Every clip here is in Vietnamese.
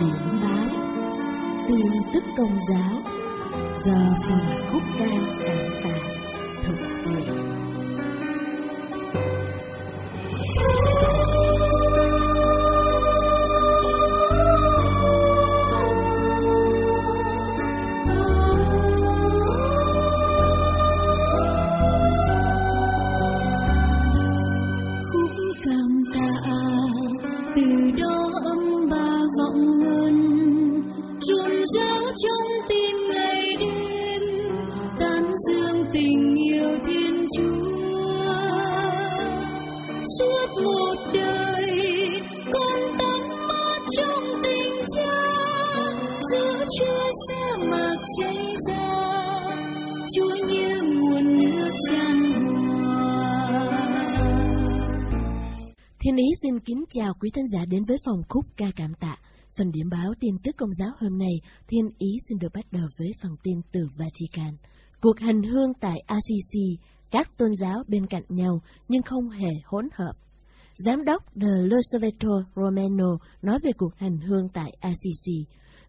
điểm báo tin tức công giáo. Giờ phần khúc ca cảm tạ thực hiện Lý Ý xin kính chào quý thân giả đến với phòng khúc ca cảm tạ. Phần điểm báo tin tức công giáo hôm nay, Thiên Ý xin được bắt đầu với phần tin từ Vatican. Cuộc hành hương tại ACC, các tôn giáo bên cạnh nhau nhưng không hề hỗn hợp. Giám đốc The Losoveto Romano nói về cuộc hành hương tại ACC.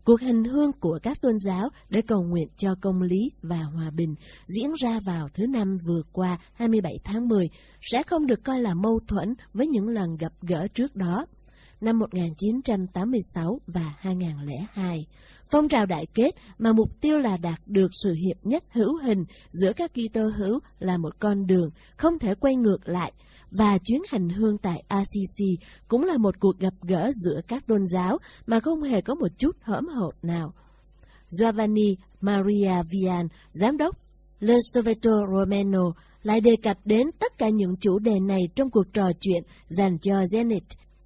Cuộc hành hương của các tôn giáo để cầu nguyện cho công lý và hòa bình diễn ra vào thứ năm vừa qua 27 tháng 10 sẽ không được coi là mâu thuẫn với những lần gặp gỡ trước đó năm 1986 và 2002. Phong trào đại kết mà mục tiêu là đạt được sự hiệp nhất hữu hình giữa các Kitô hữu là một con đường không thể quay ngược lại và chuyến hành hương tại Acc cũng là một cuộc gặp gỡ giữa các tôn giáo mà không hề có một chút hõm hộp nào. Giovanni Maria Vian, giám đốc Le Soveto Romano, lại đề cập đến tất cả những chủ đề này trong cuộc trò chuyện dành cho Zenit.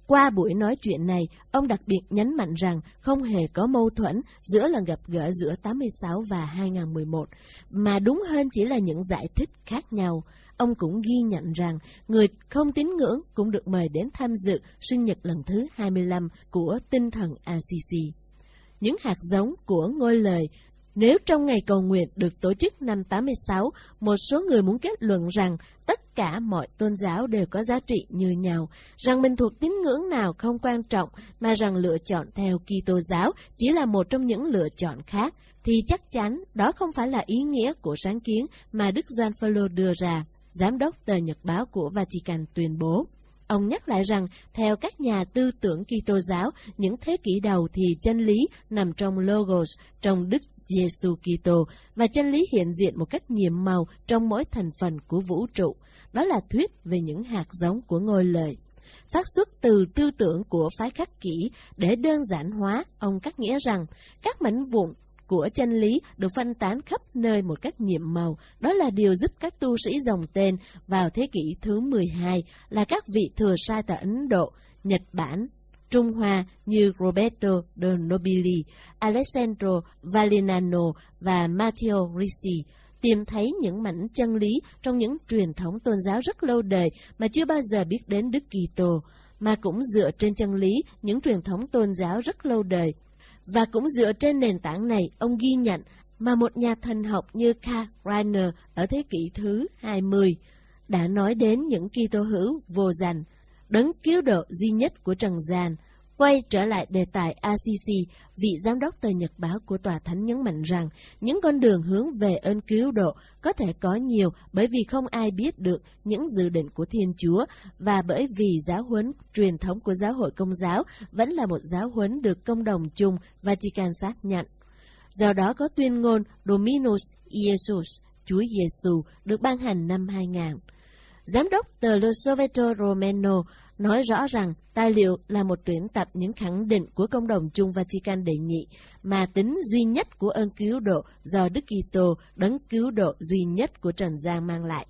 Qua buổi nói chuyện này, ông đặc biệt nhấn mạnh rằng không hề có mâu thuẫn giữa lần gặp gỡ giữa 86 và 2011, mà đúng hơn chỉ là những giải thích khác nhau. Ông cũng ghi nhận rằng người không tín ngưỡng cũng được mời đến tham dự sinh nhật lần thứ 25 của tinh thần ACC. Những hạt giống của ngôi lời nếu trong ngày cầu nguyện được tổ chức năm 86, một số người muốn kết luận rằng tất cả mọi tôn giáo đều có giá trị như nhau, rằng mình thuộc tín ngưỡng nào không quan trọng, mà rằng lựa chọn theo Kitô giáo chỉ là một trong những lựa chọn khác, thì chắc chắn đó không phải là ý nghĩa của sáng kiến mà Đức Doan Phaolô đưa ra giám đốc tờ Nhật báo của Vatican tuyên bố. Ông nhắc lại rằng, theo các nhà tư tưởng Kitô giáo, những thế kỷ đầu thì chân lý nằm trong Logos, trong Đức Giêsu Kitô và chân lý hiện diện một cách nhiệm màu trong mỗi thành phần của vũ trụ. Đó là thuyết về những hạt giống của ngôi lời. Phát xuất từ tư tưởng của phái khắc kỷ để đơn giản hóa, ông cắt nghĩa rằng các mảnh vụn của chân lý được phân tán khắp nơi một cách nhiệm màu. Đó là điều giúp các tu sĩ dòng tên vào thế kỷ thứ 12 là các vị thừa sai tại Ấn Độ, Nhật Bản, Trung Hoa như Roberto de Nobili, Alessandro Valinano và Matteo Ricci tìm thấy những mảnh chân lý trong những truyền thống tôn giáo rất lâu đời mà chưa bao giờ biết đến Đức Kitô, mà cũng dựa trên chân lý những truyền thống tôn giáo rất lâu đời. Và cũng dựa trên nền tảng này, ông ghi nhận mà một nhà thần học như Karl Rahner ở thế kỷ thứ 20 đã nói đến những Kitô hữu vô danh, đấng cứu độ duy nhất của Trần gian, Quay trở lại đề tài ACC, vị giám đốc tờ Nhật báo của Tòa Thánh nhấn mạnh rằng những con đường hướng về ơn cứu độ có thể có nhiều bởi vì không ai biết được những dự định của Thiên Chúa và bởi vì giáo huấn truyền thống của giáo hội công giáo vẫn là một giáo huấn được công đồng chung Vatican xác nhận. Do đó có tuyên ngôn Dominus Iesus, Chúa Giêsu được ban hành năm 2000. Giám đốc tờ Lo Soveto Romano nói rõ rằng tài liệu là một tuyển tập những khẳng định của công đồng chung Vatican đệ nhị, mà tính duy nhất của ơn cứu độ do Đức Kitô đấng cứu độ duy nhất của Trần gian mang lại.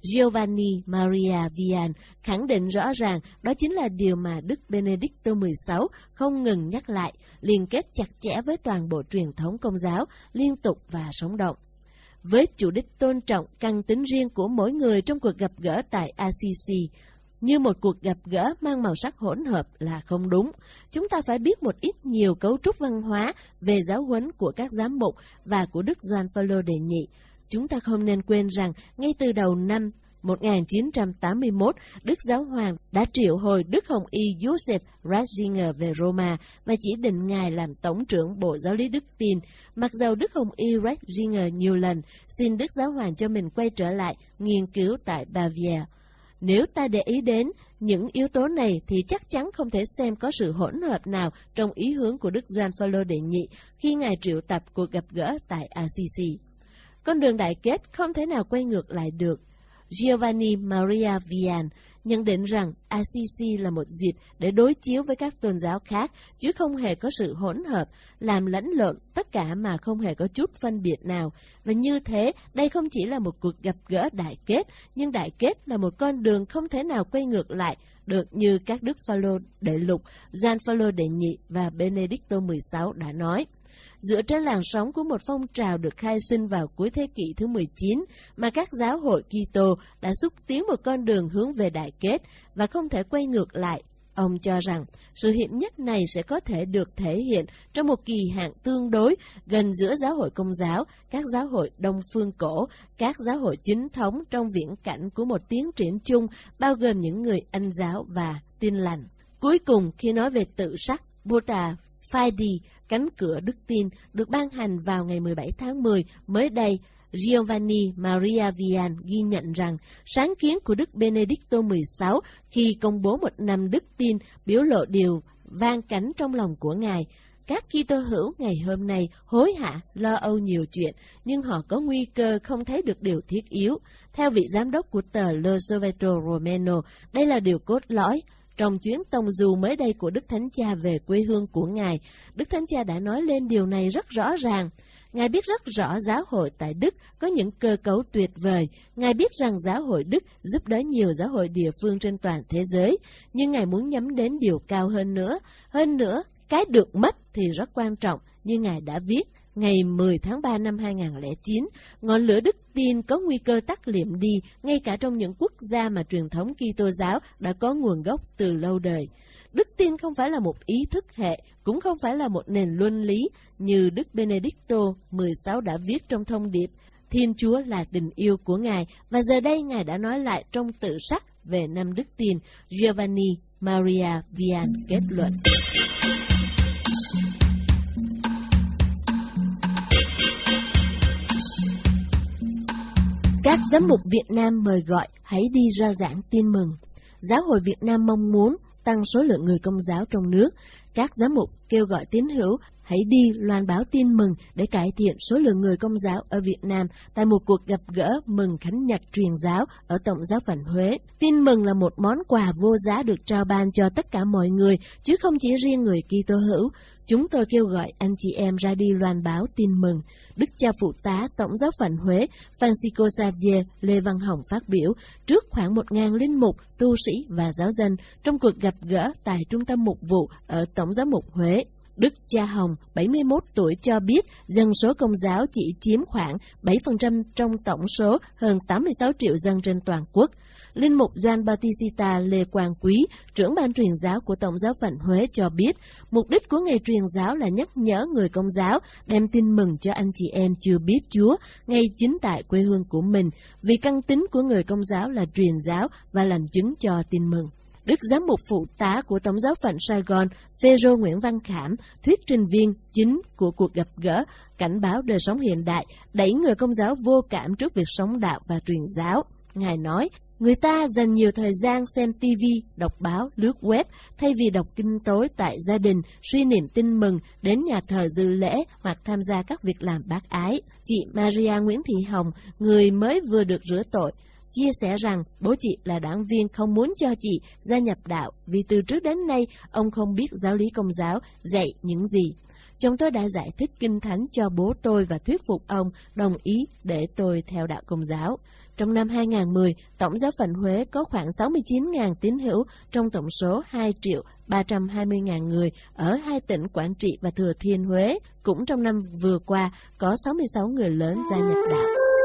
Giovanni Maria Vian khẳng định rõ ràng đó chính là điều mà Đức Benedicto XVI không ngừng nhắc lại, liên kết chặt chẽ với toàn bộ truyền thống công giáo, liên tục và sống động. Với chủ đích tôn trọng căn tính riêng của mỗi người trong cuộc gặp gỡ tại ACC, như một cuộc gặp gỡ mang màu sắc hỗn hợp là không đúng. Chúng ta phải biết một ít nhiều cấu trúc văn hóa về giáo huấn của các giám mục và của Đức Doan Phaolô đệ nhị. Chúng ta không nên quên rằng ngay từ đầu năm 1981, Đức Giáo Hoàng đã triệu hồi Đức Hồng Y Joseph Ratzinger về Roma và chỉ định Ngài làm Tổng trưởng Bộ Giáo lý Đức Tin. Mặc dầu Đức Hồng Y Ratzinger nhiều lần xin Đức Giáo Hoàng cho mình quay trở lại nghiên cứu tại Bavaria. Nếu ta để ý đến những yếu tố này thì chắc chắn không thể xem có sự hỗn hợp nào trong ý hướng của Đức Doan Phaolô đệ nhị khi Ngài triệu tập cuộc gặp gỡ tại Assisi. Con đường đại kết không thể nào quay ngược lại được. Giovanni Maria Vian nhận định rằng Assisi là một dịp để đối chiếu với các tôn giáo khác, chứ không hề có sự hỗn hợp, làm lẫn lộn tất cả mà không hề có chút phân biệt nào. Và như thế, đây không chỉ là một cuộc gặp gỡ đại kết, nhưng đại kết là một con đường không thể nào quay ngược lại, được như các đức Phaolô đệ lục, Gian Phaolô đệ nhị và Benedicto XVI đã nói dựa trên làn sóng của một phong trào được khai sinh vào cuối thế kỷ thứ 19 mà các giáo hội Kitô đã xúc tiến một con đường hướng về đại kết và không thể quay ngược lại. Ông cho rằng sự hiệp nhất này sẽ có thể được thể hiện trong một kỳ hạn tương đối gần giữa giáo hội công giáo, các giáo hội đông phương cổ, các giáo hội chính thống trong viễn cảnh của một tiến triển chung bao gồm những người Anh giáo và tin lành. Cuối cùng, khi nói về tự sắc, Buddha Fide, cánh cửa đức tin, được ban hành vào ngày 17 tháng 10 mới đây. Giovanni Maria Vian ghi nhận rằng sáng kiến của Đức Benedicto XVI khi công bố một năm đức tin biểu lộ điều vang cánh trong lòng của Ngài. Các Kitô hữu ngày hôm nay hối hả, lo âu nhiều chuyện, nhưng họ có nguy cơ không thấy được điều thiết yếu. Theo vị giám đốc của tờ Le Sovetro Romano, đây là điều cốt lõi. Trong chuyến tông du mới đây của Đức Thánh Cha về quê hương của Ngài, Đức Thánh Cha đã nói lên điều này rất rõ ràng. Ngài biết rất rõ giáo hội tại Đức có những cơ cấu tuyệt vời. Ngài biết rằng giáo hội Đức giúp đỡ nhiều giáo hội địa phương trên toàn thế giới, nhưng Ngài muốn nhắm đến điều cao hơn nữa. Hơn nữa, cái được mất thì rất quan trọng, như Ngài đã viết ngày 10 tháng 3 năm 2009, ngọn lửa đức tin có nguy cơ tắt liệm đi ngay cả trong những quốc gia mà truyền thống Kitô giáo đã có nguồn gốc từ lâu đời. Đức tin không phải là một ý thức hệ, cũng không phải là một nền luân lý như Đức Benedicto 16 đã viết trong thông điệp Thiên Chúa là tình yêu của Ngài và giờ đây Ngài đã nói lại trong tự sắc về năm đức tin Giovanni Maria Vian kết luận. Các giám mục Việt Nam mời gọi, hãy đi rao giảng tin mừng. Giáo hội Việt Nam mong muốn tăng số lượng người công giáo trong nước. Các giám mục kêu gọi tín hữu hãy đi loan báo tin mừng để cải thiện số lượng người công giáo ở Việt Nam tại một cuộc gặp gỡ mừng Khánh Nhật truyền giáo ở Tổng giáo phận Huế. Tin mừng là một món quà vô giá được trao ban cho tất cả mọi người, chứ không chỉ riêng người Kitô hữu. Chúng tôi kêu gọi anh chị em ra đi loan báo tin mừng. Đức cha phụ tá Tổng giáo phận Huế Francisco Xavier Lê Văn Hồng phát biểu trước khoảng một ngàn linh mục, tu sĩ và giáo dân trong cuộc gặp gỡ tại Trung tâm Mục vụ ở Tổng giáo mục Huế. Đức Cha Hồng, 71 tuổi cho biết dân số công giáo chỉ chiếm khoảng 7% trong tổng số hơn 86 triệu dân trên toàn quốc. Linh mục Doan batista Lê Quang Quý, trưởng ban truyền giáo của Tổng giáo phận Huế cho biết, mục đích của ngày truyền giáo là nhắc nhở người công giáo đem tin mừng cho anh chị em chưa biết Chúa ngay chính tại quê hương của mình, vì căn tính của người công giáo là truyền giáo và làm chứng cho tin mừng. Đức giám mục phụ tá của Tổng giáo phận Sài Gòn, Phêrô Nguyễn Văn Khảm, thuyết trình viên chính của cuộc gặp gỡ, cảnh báo đời sống hiện đại, đẩy người công giáo vô cảm trước việc sống đạo và truyền giáo. Ngài nói, người ta dành nhiều thời gian xem TV, đọc báo, lướt web, thay vì đọc kinh tối tại gia đình, suy niệm tin mừng, đến nhà thờ dự lễ hoặc tham gia các việc làm bác ái. Chị Maria Nguyễn Thị Hồng, người mới vừa được rửa tội, chia sẻ rằng bố chị là đảng viên không muốn cho chị gia nhập đạo vì từ trước đến nay ông không biết giáo lý công giáo dạy những gì. Chồng tôi đã giải thích kinh thánh cho bố tôi và thuyết phục ông đồng ý để tôi theo đạo công giáo. Trong năm 2010, Tổng giáo phận Huế có khoảng 69.000 tín hữu trong tổng số 2 triệu 320.000 người ở hai tỉnh Quảng Trị và Thừa Thiên Huế. Cũng trong năm vừa qua, có 66 người lớn gia nhập đạo.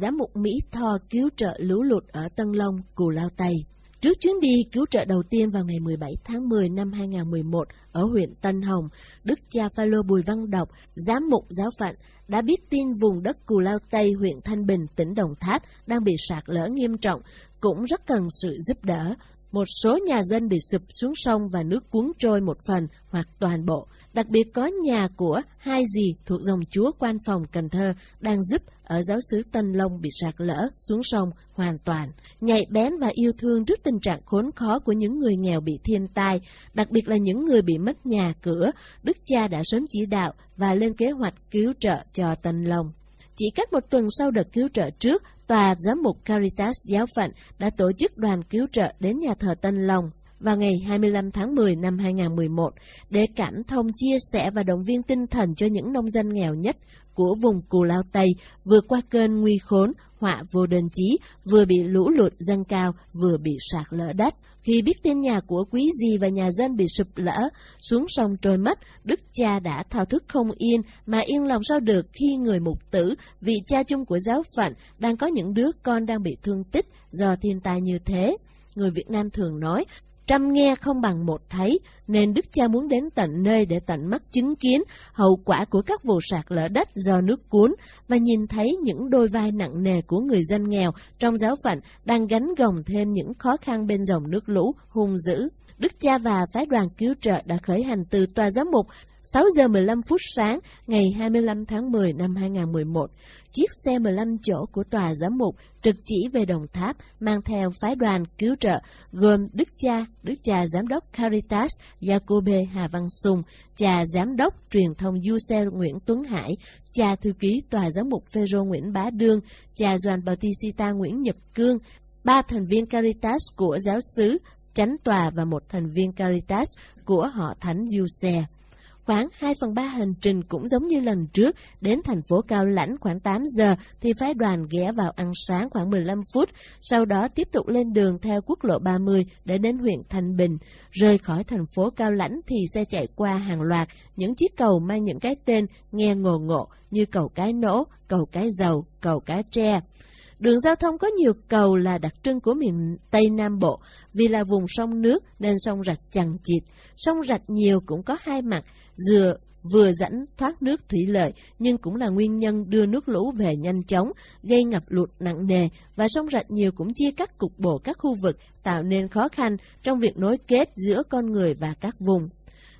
Giám mục Mỹ Tho cứu trợ lũ lụt ở Tân Long, Cù Lao Tây. Trước chuyến đi cứu trợ đầu tiên vào ngày 17 tháng 10 năm 2011 ở huyện Tân Hồng, Đức cha Phaolô Bùi Văn Độc, giám mục giáo phận, đã biết tin vùng đất Cù Lao Tây, huyện Thanh Bình, tỉnh Đồng Tháp đang bị sạt lở nghiêm trọng, cũng rất cần sự giúp đỡ. Một số nhà dân bị sụp xuống sông và nước cuốn trôi một phần hoặc toàn bộ. Đặc biệt có nhà của hai dì thuộc dòng chúa quan phòng Cần Thơ đang giúp ở giáo xứ Tân Long bị sạt lở xuống sông hoàn toàn. Nhạy bén và yêu thương trước tình trạng khốn khó của những người nghèo bị thiên tai, đặc biệt là những người bị mất nhà cửa, Đức cha đã sớm chỉ đạo và lên kế hoạch cứu trợ cho Tân Long. Chỉ cách một tuần sau đợt cứu trợ trước, Tòa Giám mục Caritas Giáo phận đã tổ chức đoàn cứu trợ đến nhà thờ Tân Long vào ngày 25 tháng 10 năm 2011 để cảm thông chia sẻ và động viên tinh thần cho những nông dân nghèo nhất của vùng Cù Lao Tây vừa qua cơn nguy khốn, họa vô đơn chí, vừa bị lũ lụt dâng cao, vừa bị sạt lở đất. Khi biết tin nhà của quý dì và nhà dân bị sụp lỡ, xuống sông trôi mất, Đức cha đã thao thức không yên, mà yên lòng sao được khi người mục tử, vị cha chung của giáo phận, đang có những đứa con đang bị thương tích do thiên tai như thế. Người Việt Nam thường nói, trăm nghe không bằng một thấy, nên Đức cha muốn đến tận nơi để tận mắt chứng kiến hậu quả của các vụ sạt lở đất do nước cuốn và nhìn thấy những đôi vai nặng nề của người dân nghèo trong giáo phận đang gánh gồng thêm những khó khăn bên dòng nước lũ hung dữ. Đức cha và phái đoàn cứu trợ đã khởi hành từ tòa giám mục 6 giờ 15 phút sáng ngày 25 tháng 10 năm 2011, chiếc xe 15 chỗ của tòa giám mục trực chỉ về Đồng Tháp mang theo phái đoàn cứu trợ gồm Đức cha, Đức cha giám đốc Caritas Jacobe Hà Văn Sùng, cha giám đốc truyền thông Giuse Nguyễn Tuấn Hải, cha thư ký tòa giám mục Phêrô Nguyễn Bá Đương, cha Doan Bautista Nguyễn Nhật Cương, ba thành viên Caritas của giáo xứ, chánh tòa và một thành viên Caritas của họ Thánh Giuse. Khoảng 2 phần 3 hành trình cũng giống như lần trước, đến thành phố Cao Lãnh khoảng 8 giờ thì phái đoàn ghé vào ăn sáng khoảng 15 phút, sau đó tiếp tục lên đường theo quốc lộ 30 để đến huyện Thanh Bình. Rời khỏi thành phố Cao Lãnh thì xe chạy qua hàng loạt những chiếc cầu mang những cái tên nghe ngồ ngộ như cầu cái nổ, cầu cái dầu, cầu cái tre. Đường giao thông có nhiều cầu là đặc trưng của miền Tây Nam Bộ, vì là vùng sông nước nên sông rạch chằng chịt. Sông rạch nhiều cũng có hai mặt, dừa vừa dẫn thoát nước thủy lợi nhưng cũng là nguyên nhân đưa nước lũ về nhanh chóng, gây ngập lụt nặng nề và sông rạch nhiều cũng chia cắt cục bộ các khu vực, tạo nên khó khăn trong việc nối kết giữa con người và các vùng.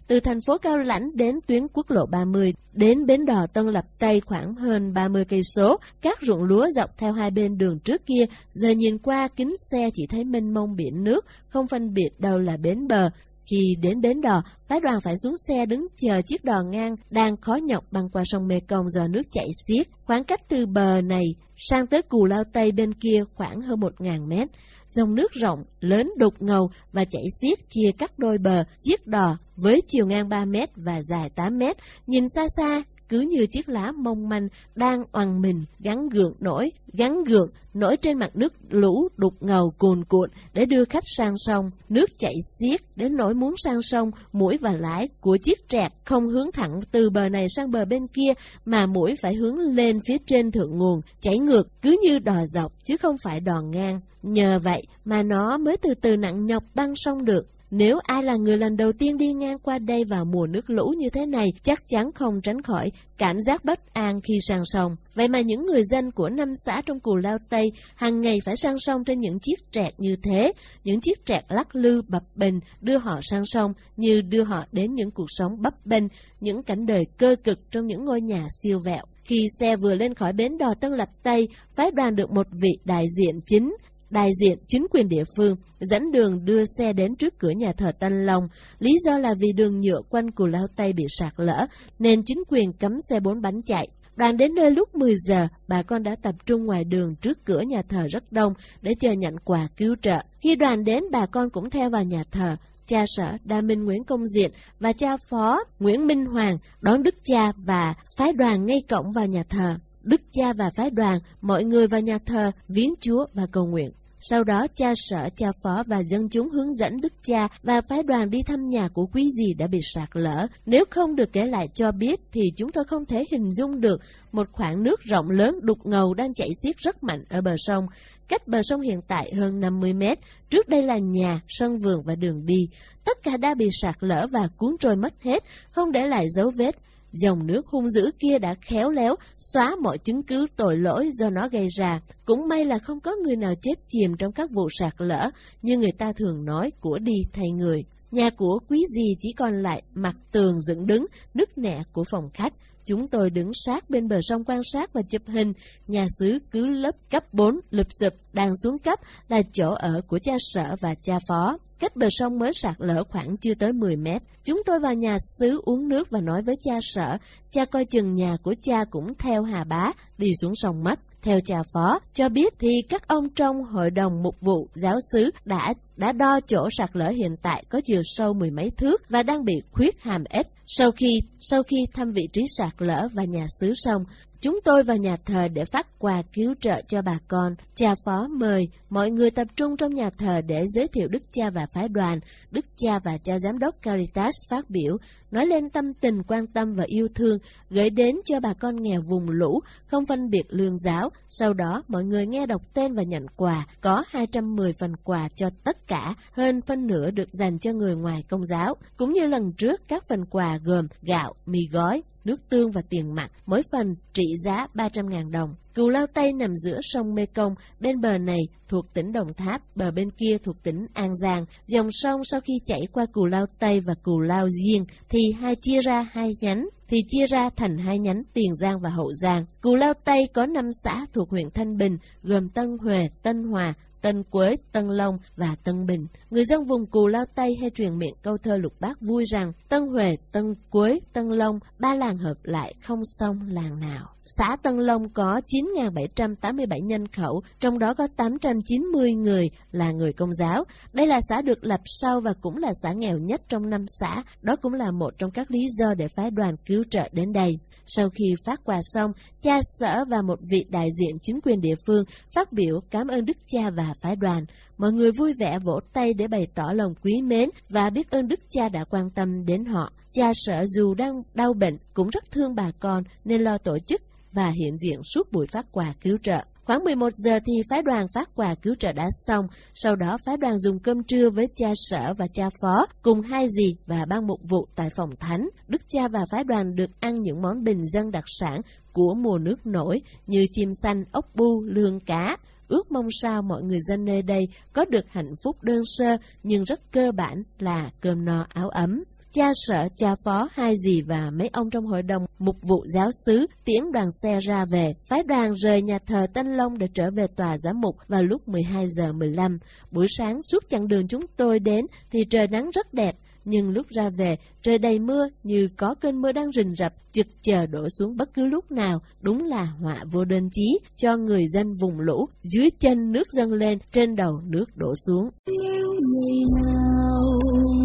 Từ thành phố Cao Lãnh đến tuyến quốc lộ 30 đến bến đò Tân Lập Tây khoảng hơn 30 cây số, các ruộng lúa dọc theo hai bên đường trước kia, giờ nhìn qua kính xe chỉ thấy mênh mông biển nước, không phân biệt đâu là bến bờ, khi đến bến đò, phái đoàn phải xuống xe đứng chờ chiếc đò ngang đang khó nhọc băng qua sông Mekong do nước chảy xiết. Khoảng cách từ bờ này sang tới Cù Lao Tây bên kia khoảng hơn một ngàn mét. Dòng nước rộng, lớn đục ngầu và chảy xiết chia cắt đôi bờ chiếc đò với chiều ngang 3 mét và dài 8 mét. Nhìn xa xa, cứ như chiếc lá mong manh đang oằn mình gắn gượng nổi, gắn gượng nổi trên mặt nước lũ đục ngầu cuồn cuộn để đưa khách sang sông. Nước chảy xiết đến nỗi muốn sang sông, mũi và lái của chiếc trẹt không hướng thẳng từ bờ này sang bờ bên kia mà mũi phải hướng lên phía trên thượng nguồn, chảy ngược cứ như đò dọc chứ không phải đò ngang. Nhờ vậy mà nó mới từ từ nặng nhọc băng sông được. Nếu ai là người lần đầu tiên đi ngang qua đây vào mùa nước lũ như thế này, chắc chắn không tránh khỏi cảm giác bất an khi sang sông. Vậy mà những người dân của năm xã trong Cù Lao Tây hàng ngày phải sang sông trên những chiếc trẹt như thế, những chiếc trẹt lắc lư bập bình đưa họ sang sông như đưa họ đến những cuộc sống bấp bênh, những cảnh đời cơ cực trong những ngôi nhà siêu vẹo. Khi xe vừa lên khỏi bến đò Tân Lập Tây, phái đoàn được một vị đại diện chính đại diện chính quyền địa phương dẫn đường đưa xe đến trước cửa nhà thờ Tân Long. Lý do là vì đường nhựa quanh Cù Lao Tây bị sạt lở, nên chính quyền cấm xe bốn bánh chạy. Đoàn đến nơi lúc 10 giờ, bà con đã tập trung ngoài đường trước cửa nhà thờ rất đông để chờ nhận quà cứu trợ. Khi đoàn đến, bà con cũng theo vào nhà thờ. Cha sở Đa Minh Nguyễn Công Diện và cha phó Nguyễn Minh Hoàng đón đức cha và phái đoàn ngay cổng vào nhà thờ. Đức cha và phái đoàn, mọi người vào nhà thờ, viếng Chúa và cầu nguyện. Sau đó cha sở, cha phó và dân chúng hướng dẫn đức cha và phái đoàn đi thăm nhà của quý gì đã bị sạt lở. Nếu không được kể lại cho biết thì chúng tôi không thể hình dung được một khoảng nước rộng lớn đục ngầu đang chảy xiết rất mạnh ở bờ sông. Cách bờ sông hiện tại hơn 50 mét, trước đây là nhà, sân vườn và đường đi. Tất cả đã bị sạt lở và cuốn trôi mất hết, không để lại dấu vết. Dòng nước hung dữ kia đã khéo léo, xóa mọi chứng cứ tội lỗi do nó gây ra. Cũng may là không có người nào chết chìm trong các vụ sạt lở, như người ta thường nói của đi thay người. Nhà của quý dì chỉ còn lại mặt tường dựng đứng, nứt nẻ của phòng khách. Chúng tôi đứng sát bên bờ sông quan sát và chụp hình. Nhà xứ cứ lớp cấp 4, lụp sụp, đang xuống cấp là chỗ ở của cha sở và cha phó. Cách bờ sông mới sạt lở khoảng chưa tới 10 mét. Chúng tôi vào nhà xứ uống nước và nói với cha sở. Cha coi chừng nhà của cha cũng theo hà bá, đi xuống sông mất. Theo cha phó, cho biết thì các ông trong hội đồng mục vụ giáo xứ đã đã đo chỗ sạt lở hiện tại có chiều sâu mười mấy thước và đang bị khuyết hàm ếch. Sau khi sau khi thăm vị trí sạt lở và nhà xứ xong, Chúng tôi vào nhà thờ để phát quà cứu trợ cho bà con. Cha phó mời mọi người tập trung trong nhà thờ để giới thiệu Đức cha và phái đoàn. Đức cha và cha giám đốc Caritas phát biểu, nói lên tâm tình quan tâm và yêu thương, gửi đến cho bà con nghèo vùng lũ, không phân biệt lương giáo. Sau đó, mọi người nghe đọc tên và nhận quà, có 210 phần quà cho tất cả, hơn phân nửa được dành cho người ngoài công giáo. Cũng như lần trước, các phần quà gồm gạo, mì gói, nước tương và tiền mặt, mỗi phần trị giá 300.000 đồng. Cù Lao Tây nằm giữa sông Mekong, bên bờ này thuộc tỉnh Đồng Tháp, bờ bên kia thuộc tỉnh An Giang. Dòng sông sau khi chảy qua Cù Lao Tây và Cù Lao Diên thì hai chia ra hai nhánh, thì chia ra thành hai nhánh Tiền Giang và Hậu Giang. Cù Lao Tây có 5 xã thuộc huyện Thanh Bình, gồm Tân Huệ, Tân Hòa, Tân Quế, Tân Long và Tân Bình. Người dân vùng Cù Lao Tây hay truyền miệng câu thơ lục bát vui rằng Tân Huệ, Tân Quế, Tân Long, ba làng hợp lại không xong làng nào. Xã Tân Long có 9.787 nhân khẩu, trong đó có 890 người là người công giáo. Đây là xã được lập sau và cũng là xã nghèo nhất trong năm xã. Đó cũng là một trong các lý do để phái đoàn cứu trợ đến đây. Sau khi phát quà xong, cha sở và một vị đại diện chính quyền địa phương phát biểu cảm ơn Đức cha và phái đoàn. Mọi người vui vẻ vỗ tay để bày tỏ lòng quý mến và biết ơn Đức cha đã quan tâm đến họ. Cha sở dù đang đau bệnh cũng rất thương bà con nên lo tổ chức và hiện diện suốt buổi phát quà cứu trợ. Khoảng 11 giờ thì phái đoàn phát quà cứu trợ đã xong, sau đó phái đoàn dùng cơm trưa với cha sở và cha phó, cùng hai dì và ban mục vụ tại phòng thánh. Đức cha và phái đoàn được ăn những món bình dân đặc sản của mùa nước nổi như chim xanh, ốc bu, lương cá. Ước mong sao mọi người dân nơi đây có được hạnh phúc đơn sơ nhưng rất cơ bản là cơm no áo ấm cha sở, cha phó, hai dì và mấy ông trong hội đồng mục vụ giáo xứ tiễn đoàn xe ra về. Phái đoàn rời nhà thờ Tân Long để trở về tòa giám mục vào lúc 12 giờ 15. Buổi sáng suốt chặng đường chúng tôi đến thì trời nắng rất đẹp, nhưng lúc ra về, trời đầy mưa như có cơn mưa đang rình rập, trực chờ đổ xuống bất cứ lúc nào. Đúng là họa vô đơn chí cho người dân vùng lũ. Dưới chân nước dâng lên, trên đầu nước đổ xuống. Nếu người nào,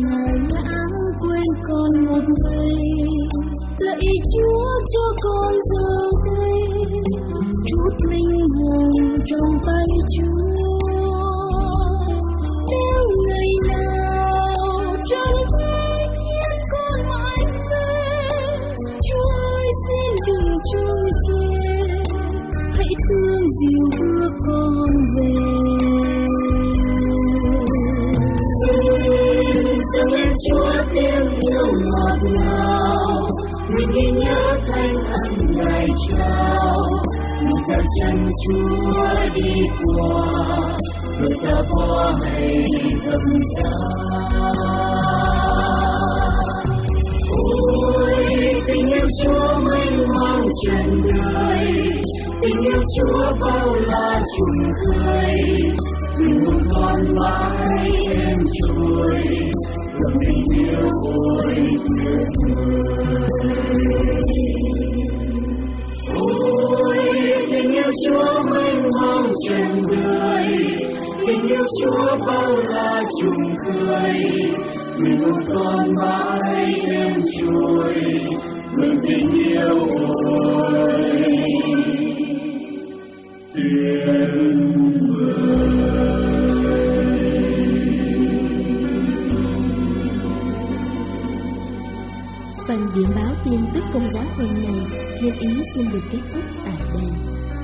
ngài quên con một giây, lạy chúa cho con giờ đây chút linh hồn trong tay chúa nếu ngài trao mình theo chân Chúa đi qua người ta bỏ hay thầm giá ôi tình yêu Chúa mênh mang trần đời tình yêu Chúa bao la trùng khơi vì một con mãi em trôi lòng tình yêu ôi tuyệt vời tình yêu chúa mênh mông trên đời tình yêu chúa bao la trùng cười. Nguyện một con mãi đêm chuối nguyện tình yêu ôi tuyệt phần điểm báo tin tức công giáo hôm nay thiên ý xin được kết thúc tại đây.